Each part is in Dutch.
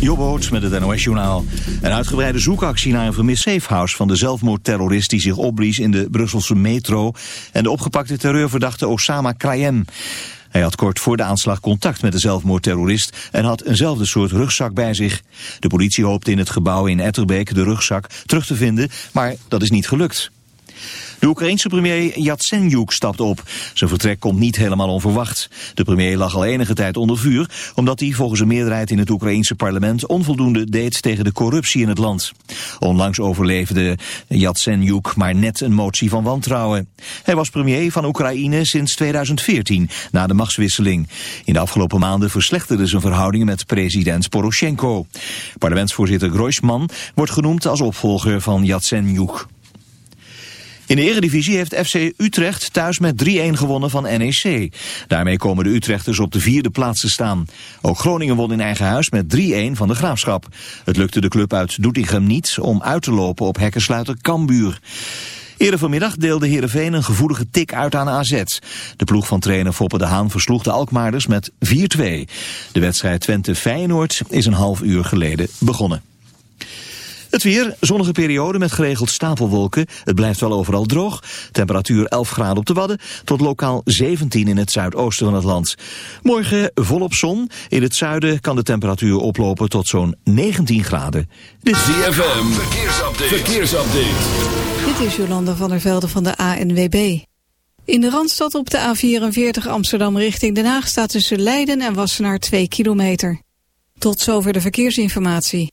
Jobboot met het NOS-journaal. Een uitgebreide zoekactie naar een vermist safehouse van de zelfmoordterrorist die zich opblies in de Brusselse metro en de opgepakte terreurverdachte Osama Krayem. Hij had kort voor de aanslag contact met de zelfmoordterrorist en had eenzelfde soort rugzak bij zich. De politie hoopte in het gebouw in Etterbeek de rugzak terug te vinden, maar dat is niet gelukt. De Oekraïense premier Yatsenyuk stapt op. Zijn vertrek komt niet helemaal onverwacht. De premier lag al enige tijd onder vuur... omdat hij volgens een meerderheid in het Oekraïense parlement... onvoldoende deed tegen de corruptie in het land. Onlangs overleefde Yatsenyuk maar net een motie van wantrouwen. Hij was premier van Oekraïne sinds 2014, na de machtswisseling. In de afgelopen maanden verslechterden zijn verhoudingen met president Poroshenko. Parlementsvoorzitter Groisman wordt genoemd als opvolger van Yatsenyuk. In de eredivisie heeft FC Utrecht thuis met 3-1 gewonnen van NEC. Daarmee komen de Utrechters op de vierde plaats te staan. Ook Groningen won in eigen huis met 3-1 van de Graafschap. Het lukte de club uit Doetinchem niet om uit te lopen op hekkensluiter Kambuur. Eerder vanmiddag deelde Heerenveen een gevoelige tik uit aan AZ. De ploeg van trainer Foppe de Haan versloeg de Alkmaarders met 4-2. De wedstrijd Twente-Feyenoord is een half uur geleden begonnen. Het weer, zonnige periode met geregeld stapelwolken. Het blijft wel overal droog. Temperatuur 11 graden op de Wadden tot lokaal 17 in het zuidoosten van het land. Morgen volop zon. In het zuiden kan de temperatuur oplopen tot zo'n 19 graden. Dit is ZFM, verkeersupdate. verkeersupdate. Dit is Jolanda van der Velde van de ANWB. In de Randstad op de A44 Amsterdam richting Den Haag staat tussen Leiden en Wassenaar 2 kilometer. Tot zover de verkeersinformatie.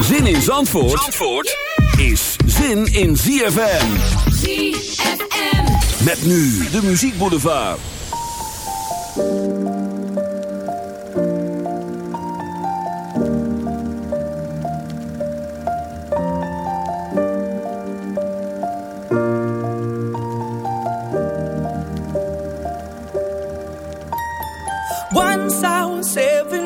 Zin in Zandvoort, Zandvoort is zin in ZFM. ZFM. Met nu de muziekboulevard. Once I was seven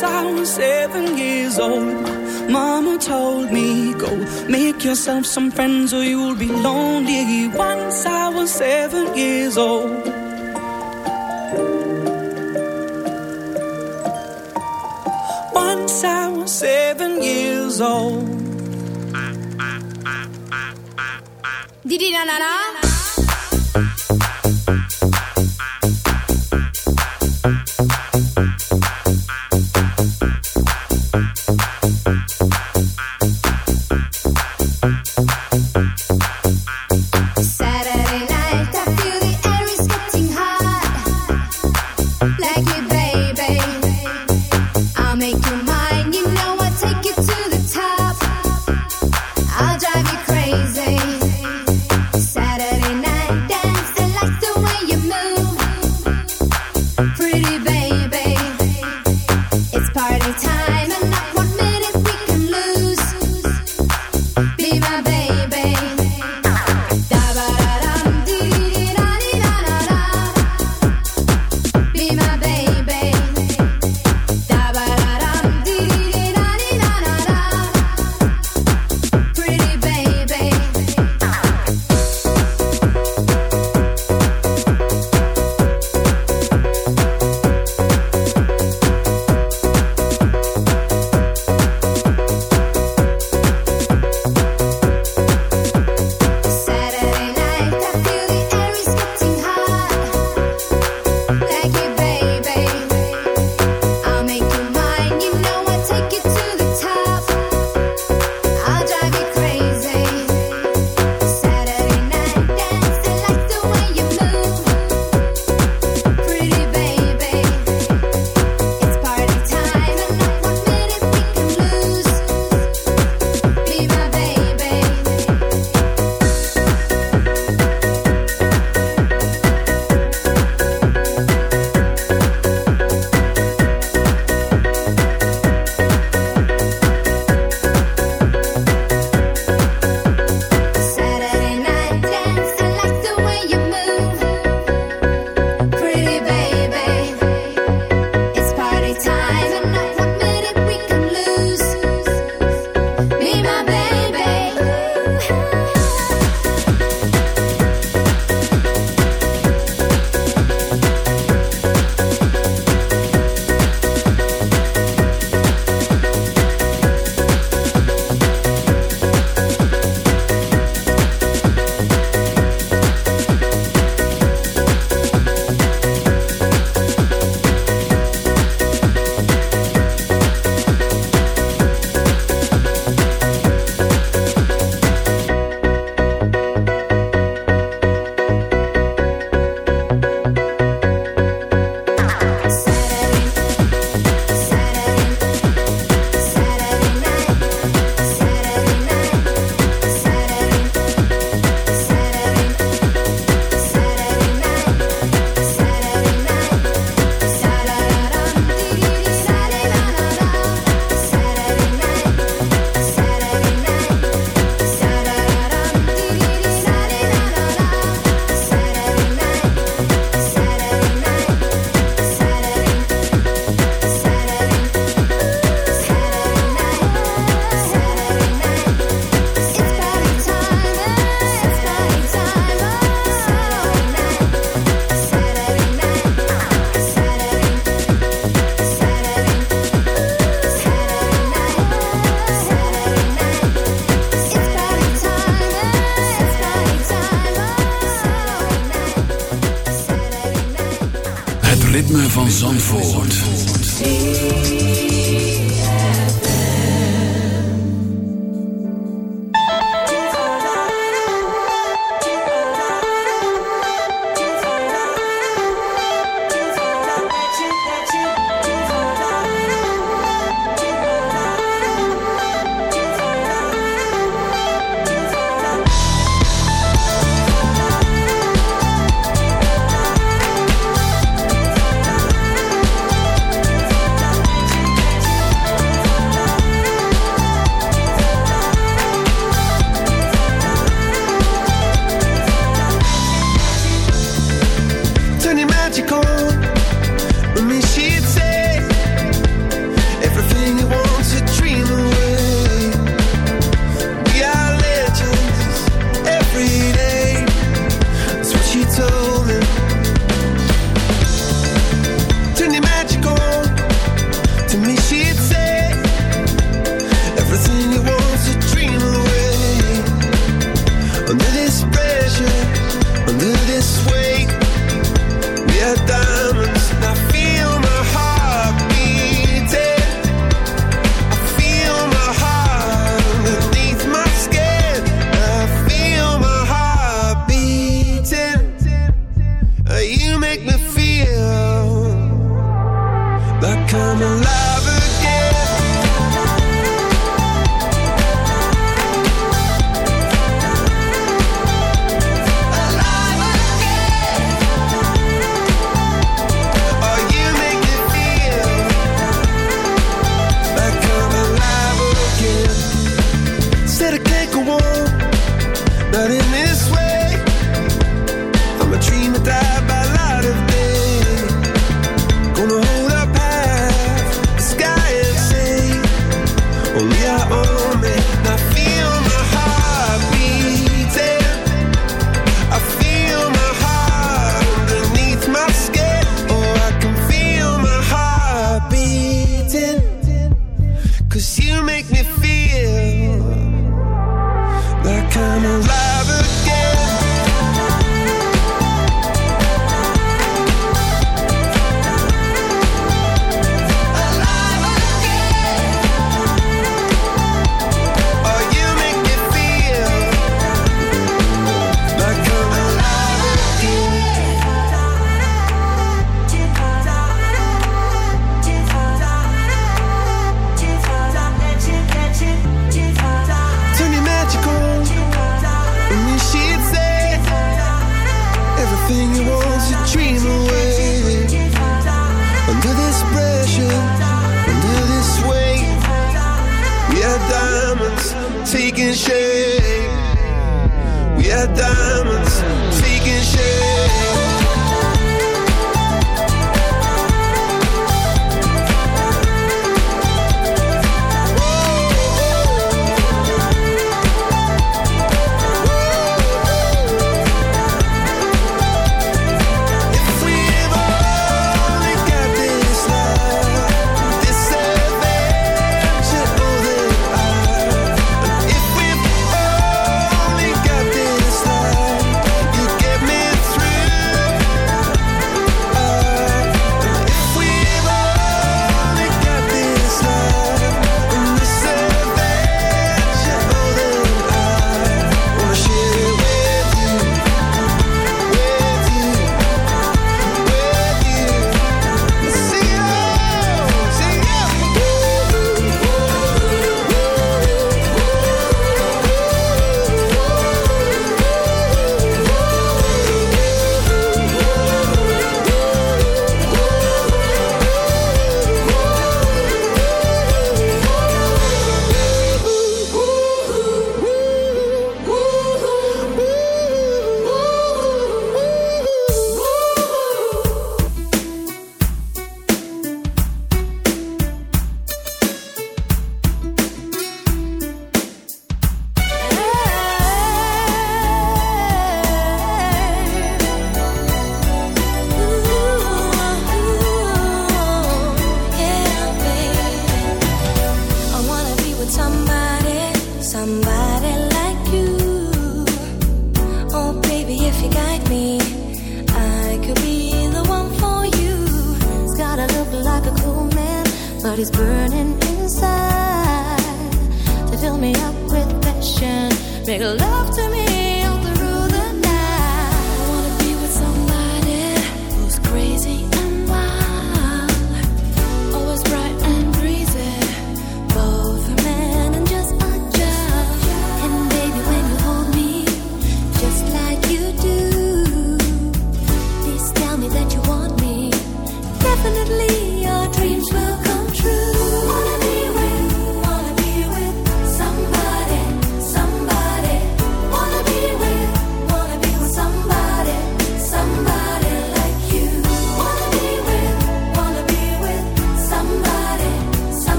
Once I was seven years old, Mama told me, Go make yourself some friends or you'll be lonely. Once I was seven years old. Once I was seven years old. Didi na na na. Zandvoort.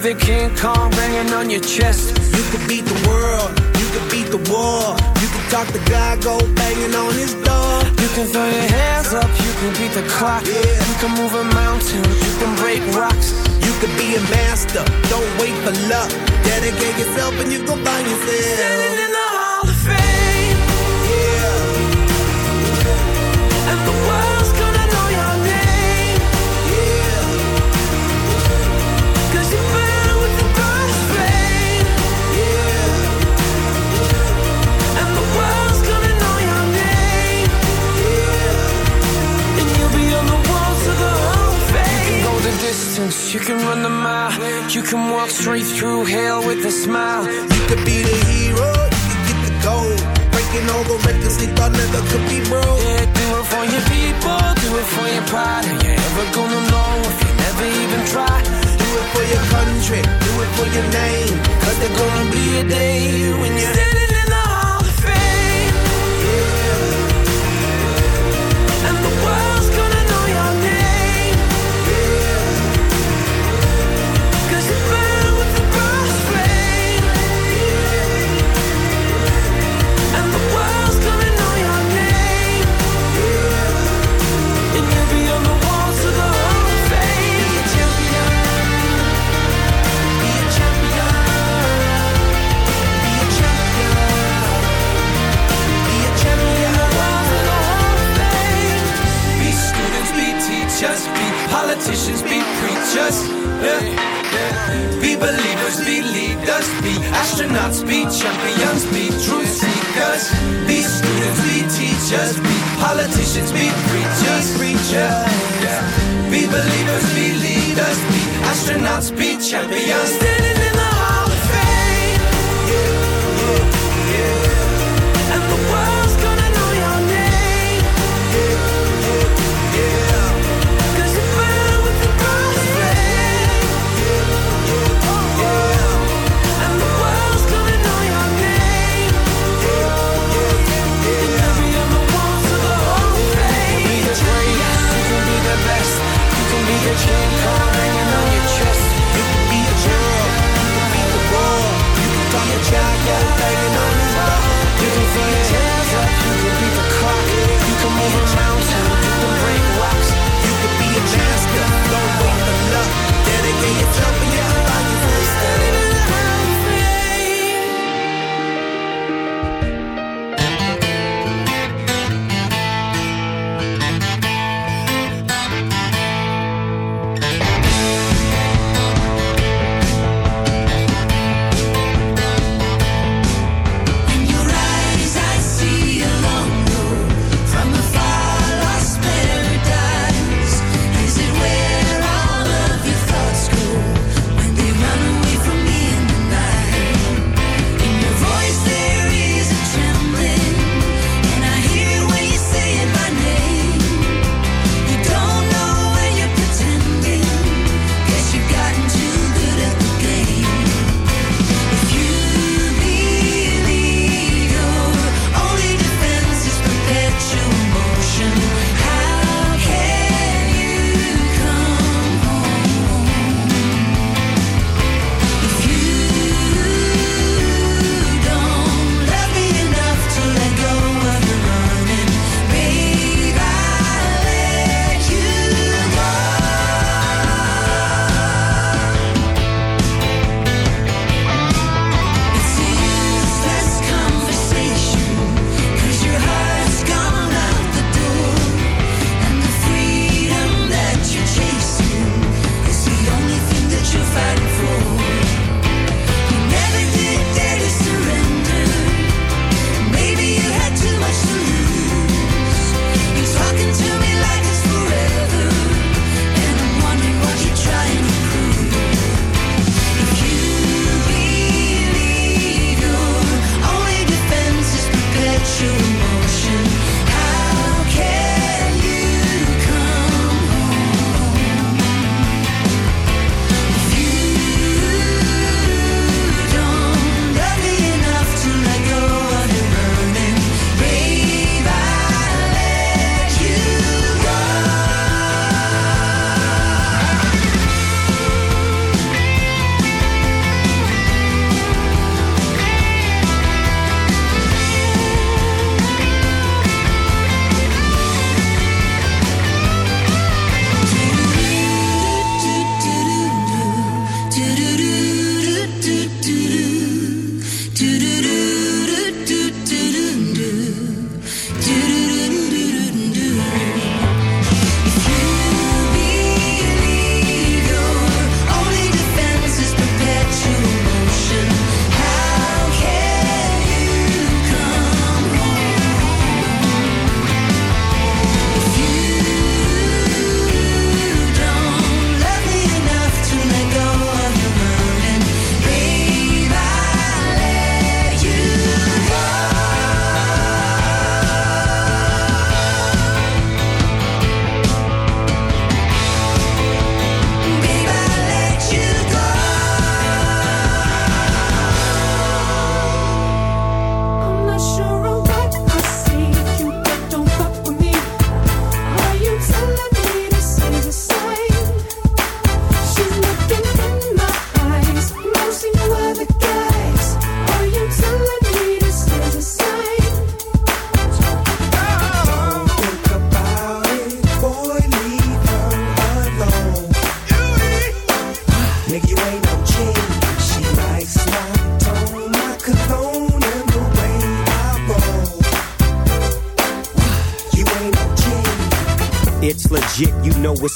the King Kong banging on your chest. You could beat the world, you could beat the war. You could talk the guy, go banging on his door. You can throw your hands up, you can beat the clock. Yeah. You can move a mountain, you can break rocks. You could be a master, don't wait for luck. Dedicate yourself and you gon' find yourself. straight through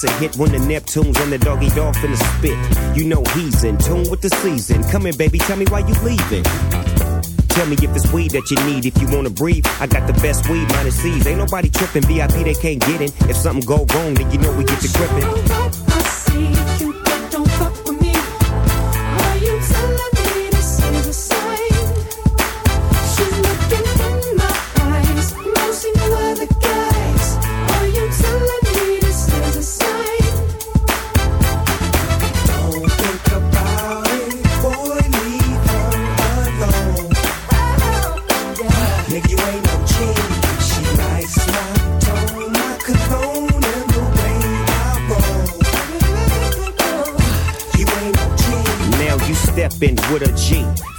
A hit when the Neptune's and the doggy in the spit. You know he's in tune with the season. Come here, baby, tell me why you leaving. Tell me if it's weed that you need. If you wanna breathe, I got the best weed, minus C's. Ain't nobody tripping. VIP they can't get in. If something go wrong, then you know we get to gripping.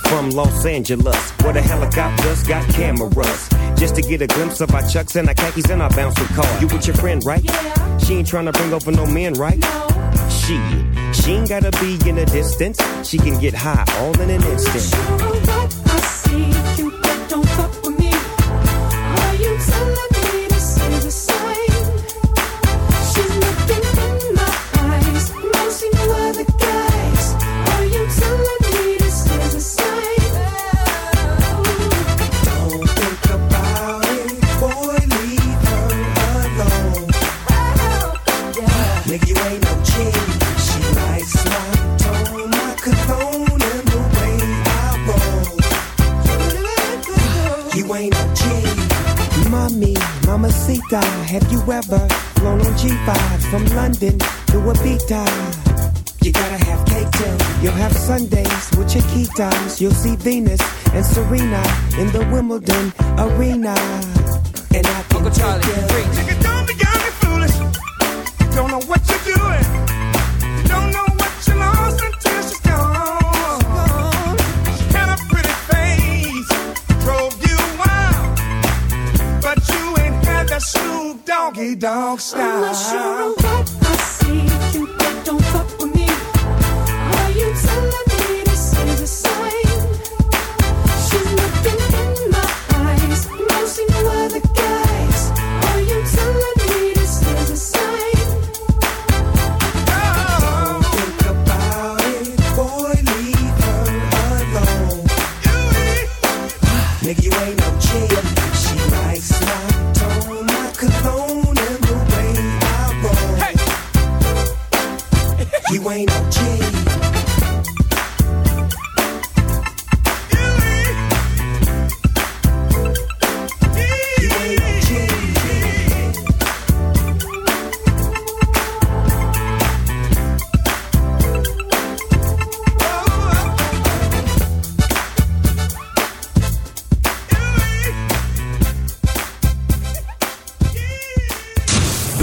From Los Angeles, where the helicopters got cameras. Just to get a glimpse of our chucks and our khakis and our bouncing car. You with your friend, right? Yeah. She ain't trying to bring over no men, right? No. She, she ain't gotta be in the distance. She can get high all in an instant. times you'll see Venus and Serena in the Wimbledon arena.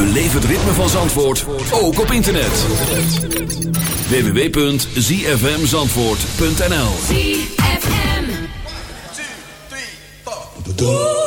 Beleef het ritme van Zandvoort ook op internet. www.zfmzandvoort.nl 1, 2, 3, 4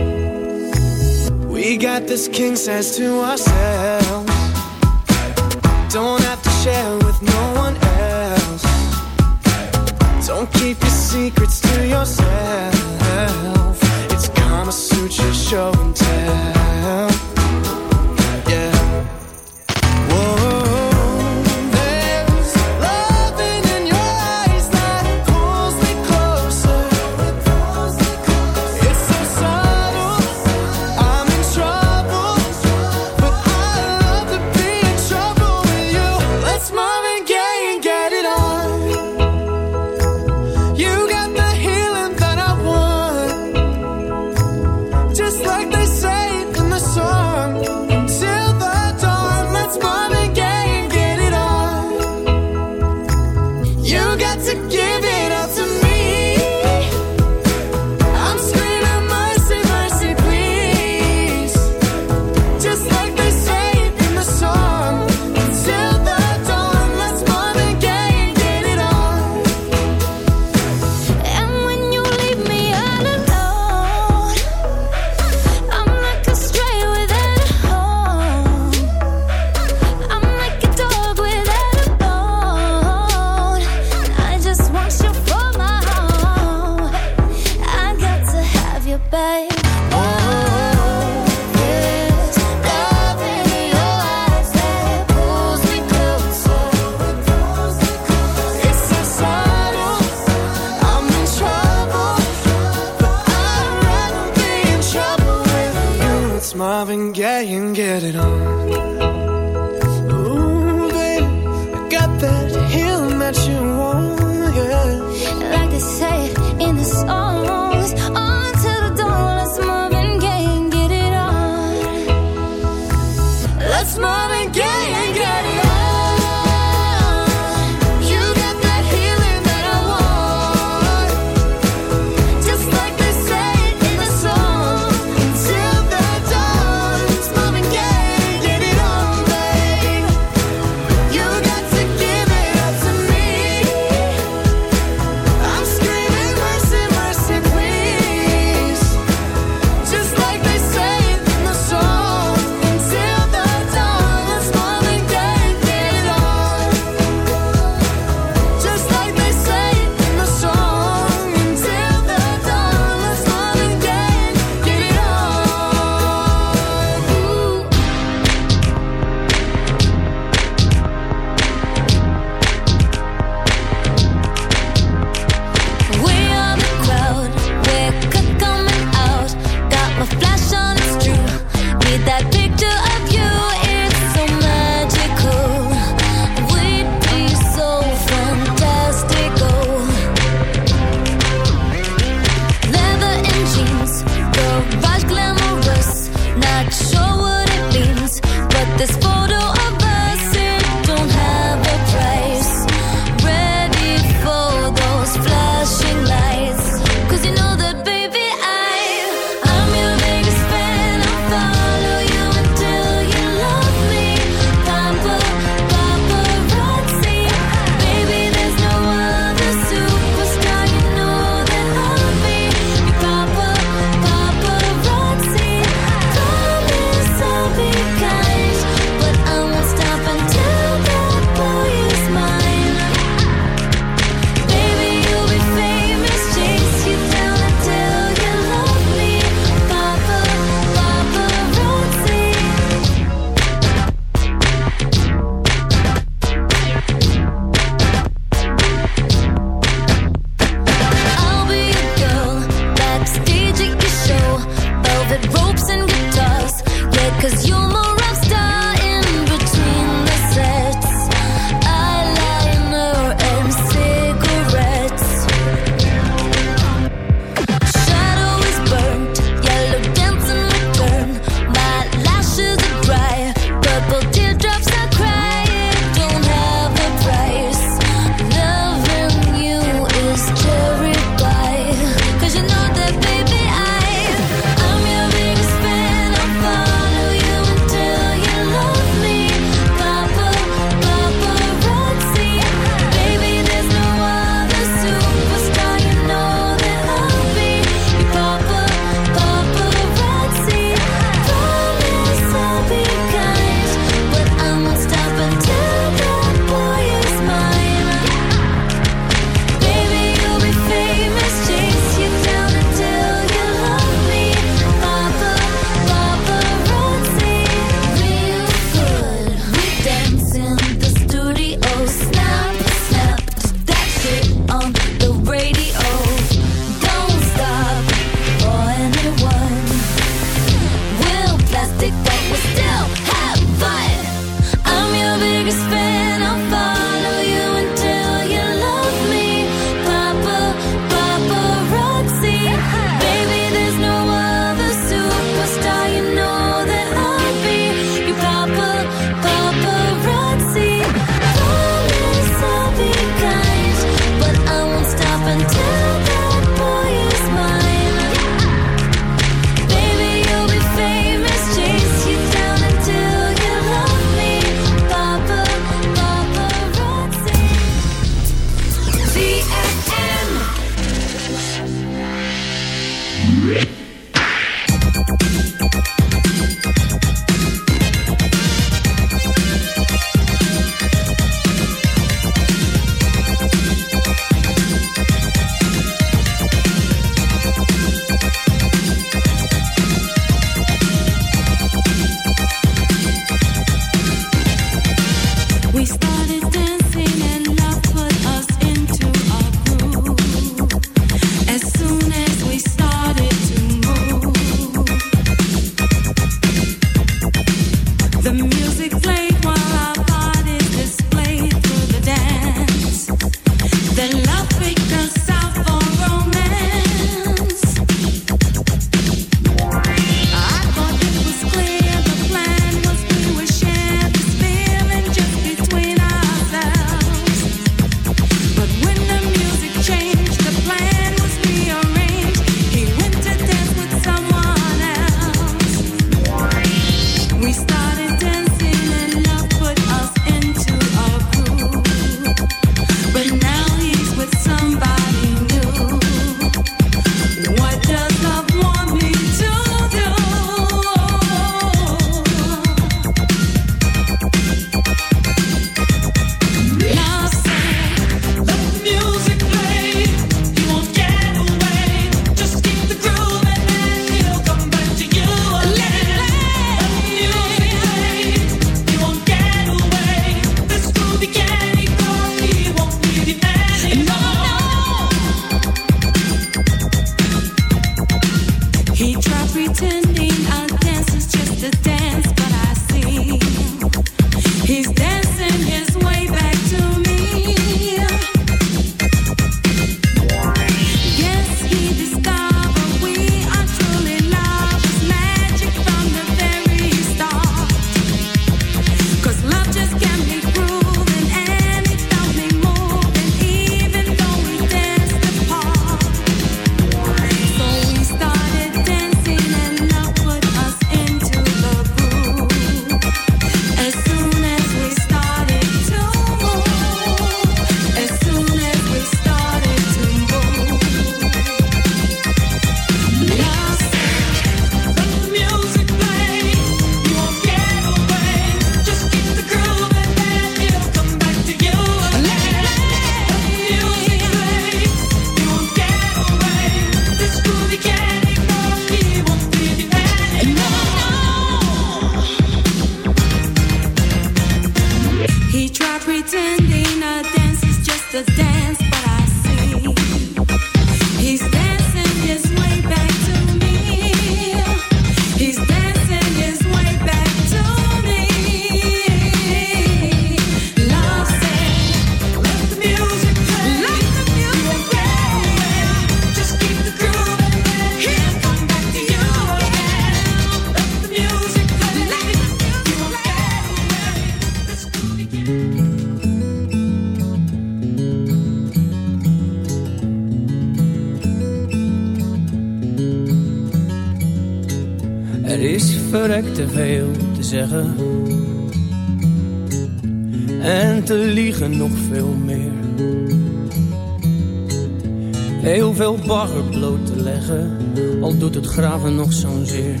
bagger bloot te leggen. Al doet het graven nog zo'n zeer.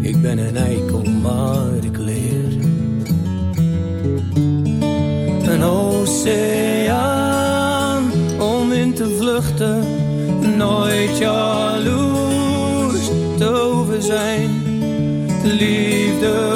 Ik ben een eikel, maar ik leer. Een oceaan om in te vluchten. Nooit jaloers te over zijn. Liefde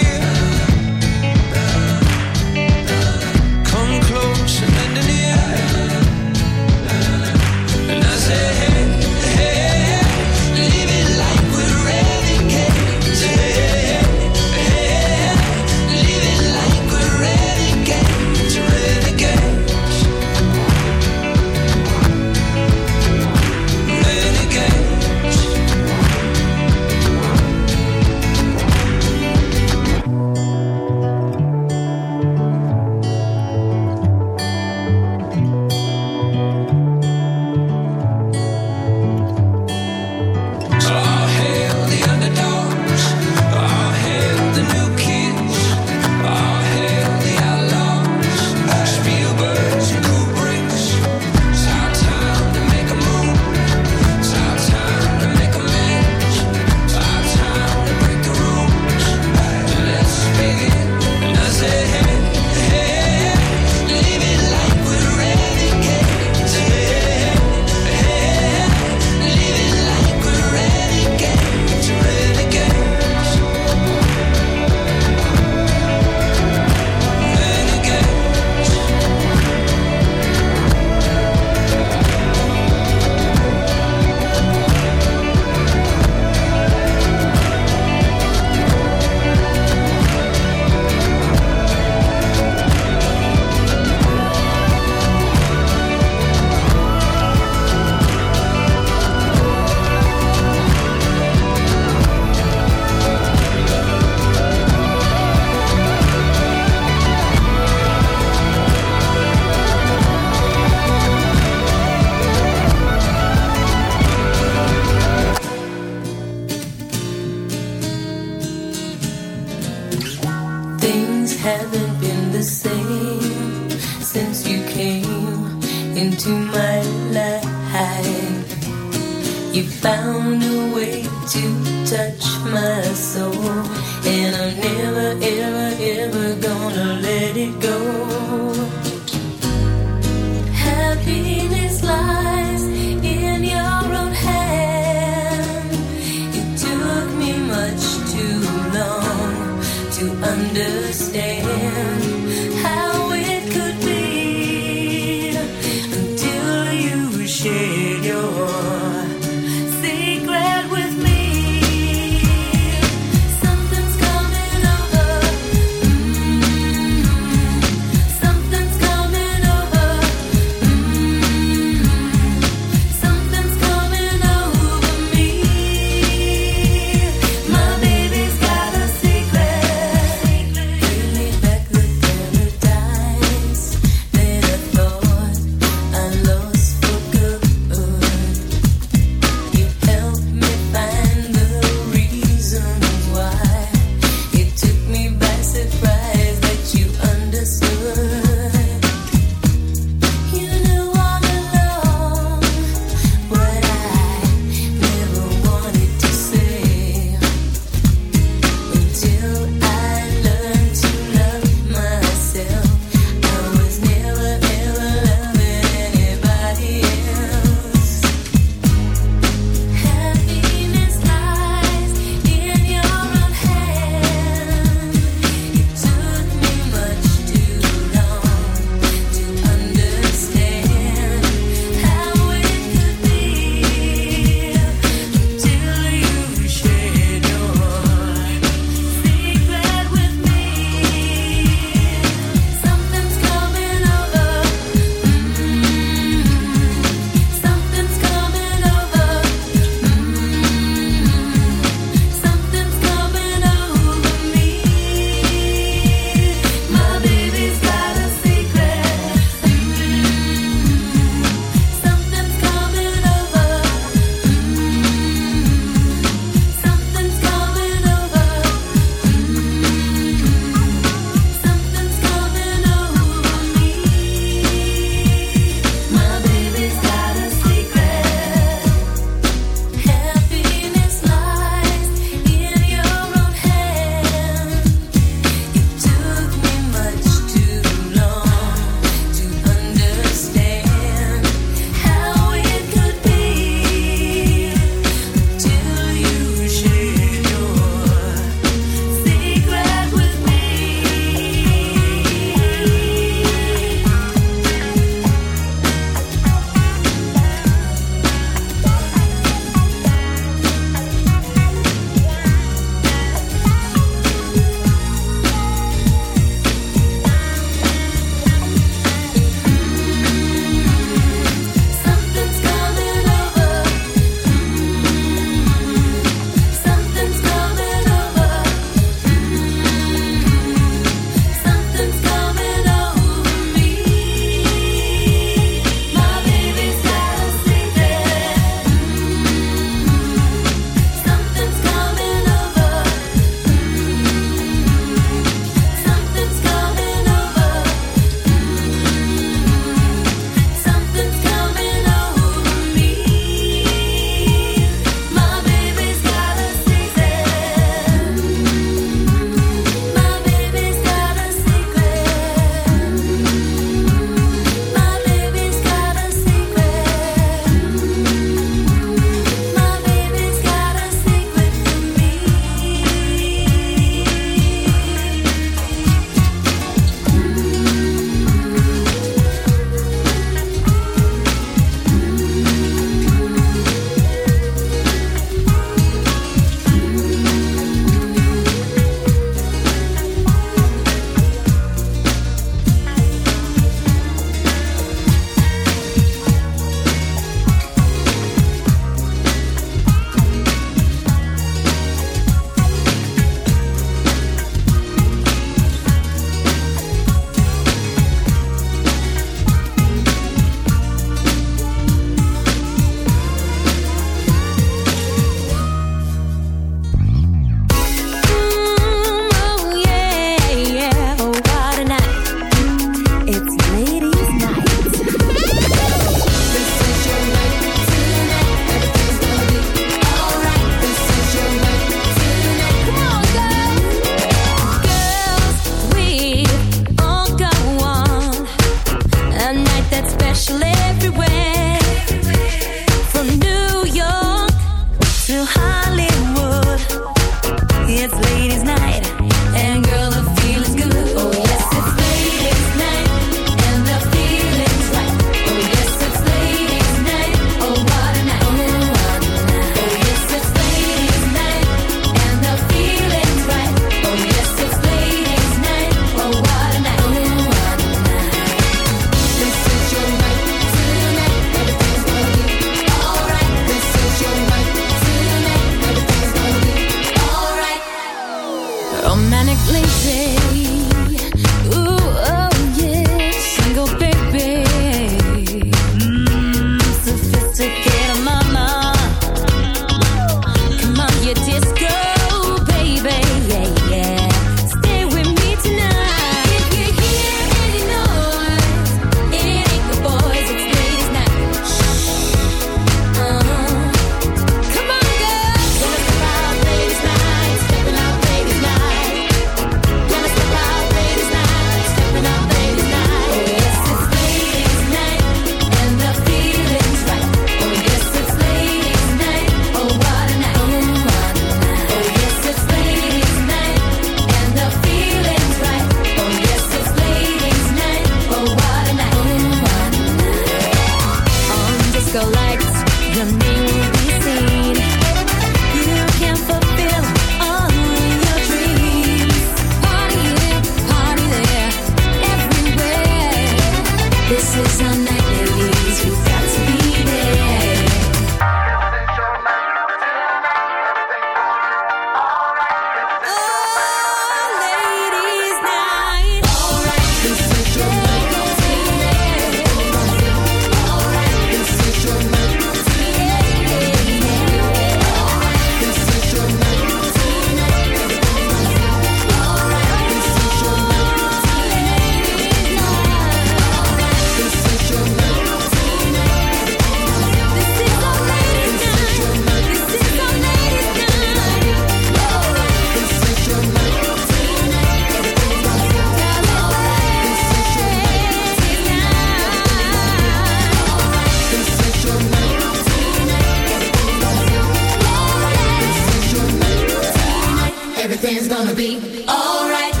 gonna be alright.